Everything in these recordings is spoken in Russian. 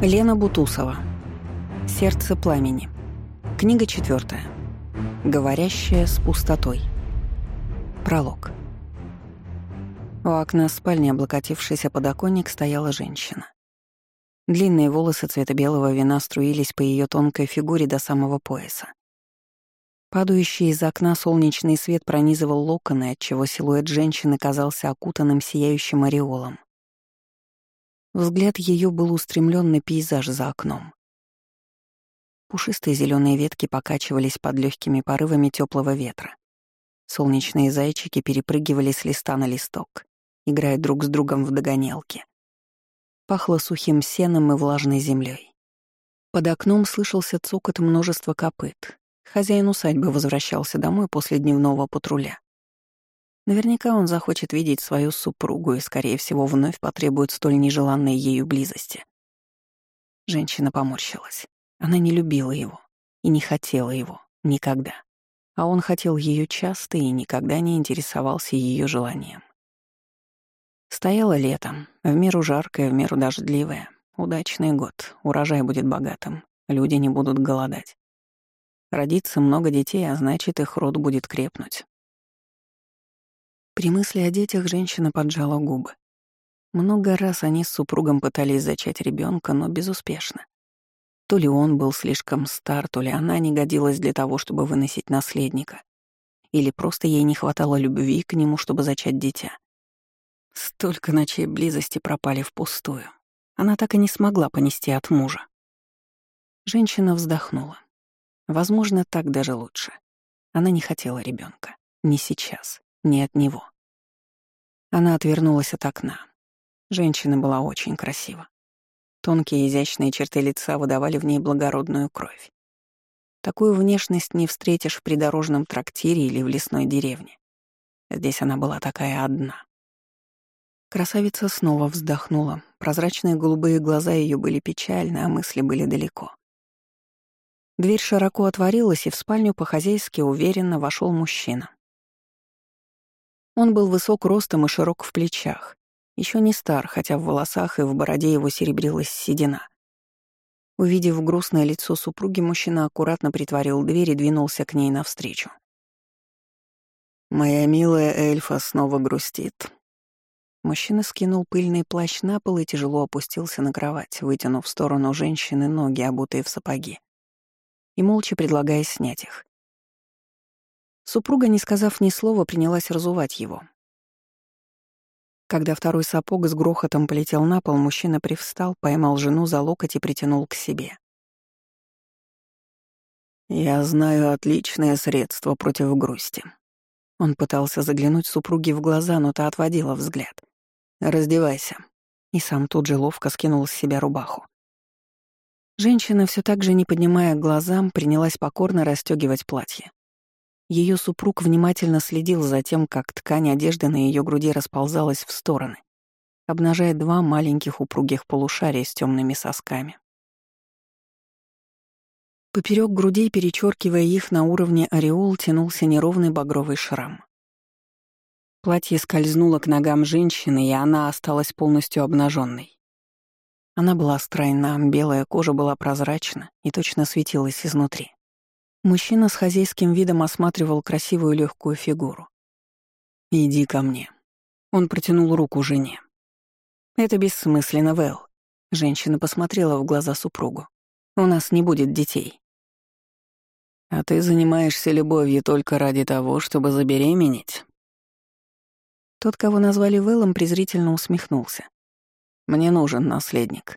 Лена Бутусова. Сердце пламени. Книга четвертая. Говорящая с пустотой. Пролог. У окна спальни, облокотившись о подоконник, стояла женщина. Длинные волосы цвета белого вина струились по ее тонкой фигуре до самого пояса. Падающий из окна солнечный свет пронизывал локоны, отчего силуэт женщины казался окутанным сияющим ореолом. Взгляд ее был устремлен на пейзаж за окном. Пушистые зеленые ветки покачивались под легкими порывами теплого ветра. Солнечные зайчики перепрыгивали с листа на листок, играя друг с другом в догонялки. Пахло сухим сеном и влажной землей. Под окном слышался цокот множества копыт. Хозяин усадьбы возвращался домой после дневного патруля. Наверняка он захочет видеть свою супругу и, скорее всего, вновь потребует столь нежеланной ею близости. Женщина поморщилась. Она не любила его и не хотела его никогда. А он хотел ее часто и никогда не интересовался ее желанием. Стояло летом, в меру жаркое, в меру дождливое. Удачный год, урожай будет богатым, люди не будут голодать. Родится много детей, а значит, их род будет крепнуть. При мысли о детях женщина поджала губы. Много раз они с супругом пытались зачать ребенка, но безуспешно. То ли он был слишком стар, то ли она не годилась для того, чтобы выносить наследника. Или просто ей не хватало любви к нему, чтобы зачать дитя. Столько ночей близости пропали впустую. Она так и не смогла понести от мужа. Женщина вздохнула. Возможно, так даже лучше. Она не хотела ребенка. Не сейчас не от него. Она отвернулась от окна. Женщина была очень красива. Тонкие изящные черты лица выдавали в ней благородную кровь. Такую внешность не встретишь в придорожном трактире или в лесной деревне. Здесь она была такая одна. Красавица снова вздохнула. Прозрачные голубые глаза ее были печальны, а мысли были далеко. Дверь широко отворилась, и в спальню по-хозяйски уверенно вошел мужчина. Он был высок ростом и широк в плечах. Еще не стар, хотя в волосах и в бороде его серебрилась седина. Увидев грустное лицо супруги, мужчина аккуратно притворил дверь и двинулся к ней навстречу. «Моя милая эльфа снова грустит». Мужчина скинул пыльный плащ на пол и тяжело опустился на кровать, вытянув в сторону женщины ноги, обутые в сапоги, и молча предлагая снять их. Супруга, не сказав ни слова, принялась разувать его. Когда второй сапог с грохотом полетел на пол, мужчина привстал, поймал жену за локоть и притянул к себе. «Я знаю отличное средство против грусти». Он пытался заглянуть супруге в глаза, но та отводила взгляд. «Раздевайся». И сам тут же ловко скинул с себя рубаху. Женщина, все так же не поднимая глазам, принялась покорно расстегивать платье. Ее супруг внимательно следил за тем, как ткань одежды на ее груди расползалась в стороны, обнажая два маленьких упругих полушария с темными сосками. Поперек грудей, перечеркивая их на уровне ореол, тянулся неровный багровый шрам. Платье скользнуло к ногам женщины, и она осталась полностью обнаженной. Она была стройна, белая кожа была прозрачна и точно светилась изнутри. Мужчина с хозяйским видом осматривал красивую легкую фигуру. «Иди ко мне». Он протянул руку жене. «Это бессмысленно, Вэл». Женщина посмотрела в глаза супругу. «У нас не будет детей». «А ты занимаешься любовью только ради того, чтобы забеременеть?» Тот, кого назвали Вэллом, презрительно усмехнулся. «Мне нужен наследник».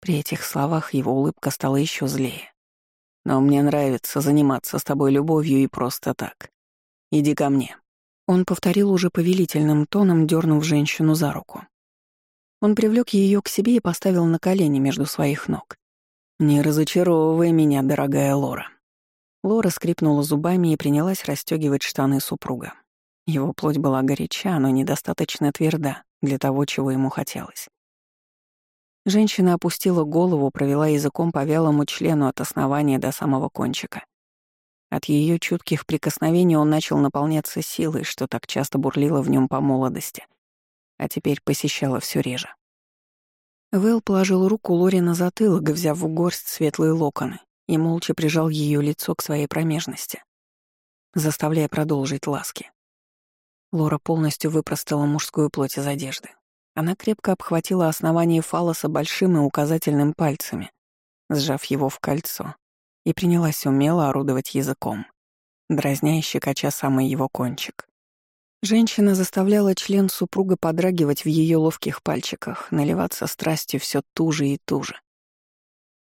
При этих словах его улыбка стала еще злее. Но мне нравится заниматься с тобой любовью и просто так. Иди ко мне». Он повторил уже повелительным тоном, дернув женщину за руку. Он привлек ее к себе и поставил на колени между своих ног. «Не разочаровывай меня, дорогая Лора». Лора скрипнула зубами и принялась расстегивать штаны супруга. Его плоть была горяча, но недостаточно тверда для того, чего ему хотелось. Женщина опустила голову, провела языком по вялому члену от основания до самого кончика. От ее чутких прикосновений он начал наполняться силой, что так часто бурлило в нем по молодости, а теперь посещало все реже. Вэл положил руку Лори на затылок, взяв в горсть светлые локоны, и молча прижал ее лицо к своей промежности, заставляя продолжить ласки. Лора полностью выпростала мужскую плоть из одежды. Она крепко обхватила основание фалоса большим и указательным пальцами, сжав его в кольцо, и принялась умело орудовать языком, дразня и самый его кончик. Женщина заставляла член супруга подрагивать в ее ловких пальчиках, наливаться страстью все туже и туже.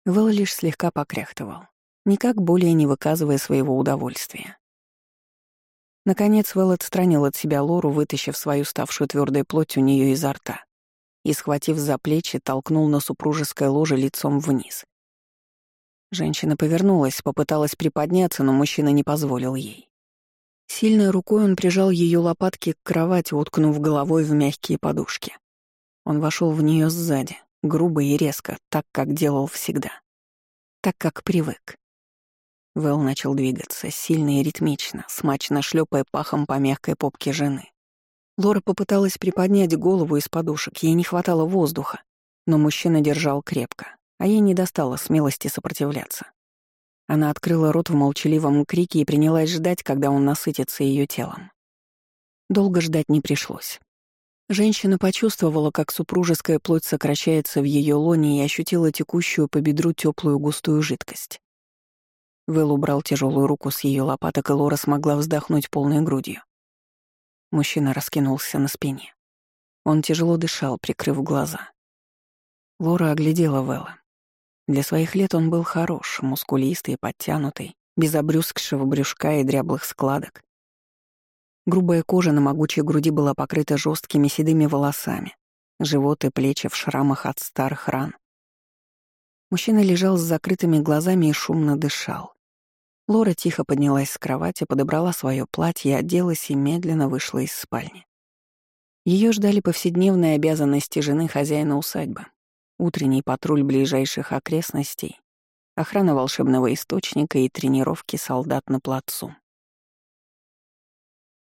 Вэл лишь слегка покряхтывал, никак более не выказывая своего удовольствия. Наконец Вэл отстранил от себя Лору, вытащив свою ставшую твердой плоть у нее изо рта и, схватив за плечи, толкнул на супружеское ложе лицом вниз. Женщина повернулась, попыталась приподняться, но мужчина не позволил ей. Сильной рукой он прижал ее лопатки к кровати, уткнув головой в мягкие подушки. Он вошел в нее сзади, грубо и резко, так, как делал всегда. Так, как привык. Вэл начал двигаться, сильно и ритмично, смачно шлепая пахом по мягкой попке жены. Лора попыталась приподнять голову из подушек, ей не хватало воздуха, но мужчина держал крепко, а ей не достало смелости сопротивляться. Она открыла рот в молчаливом крике и принялась ждать, когда он насытится ее телом. Долго ждать не пришлось. Женщина почувствовала, как супружеская плоть сокращается в ее лоне и ощутила текущую по бедру теплую густую жидкость. Вэл убрал тяжелую руку с ее лопаток, и Лора смогла вздохнуть полной грудью. Мужчина раскинулся на спине. Он тяжело дышал, прикрыв глаза. Лора оглядела Вэлла. Для своих лет он был хорош, мускулистый и подтянутый, без обрюзгшего брюшка и дряблых складок. Грубая кожа на могучей груди была покрыта жесткими седыми волосами, живот и плечи в шрамах от старых ран. Мужчина лежал с закрытыми глазами и шумно дышал. Лора тихо поднялась с кровати, подобрала свое платье, оделась и медленно вышла из спальни. Ее ждали повседневные обязанности жены хозяина усадьбы, утренний патруль ближайших окрестностей, охрана волшебного источника и тренировки солдат на плацу.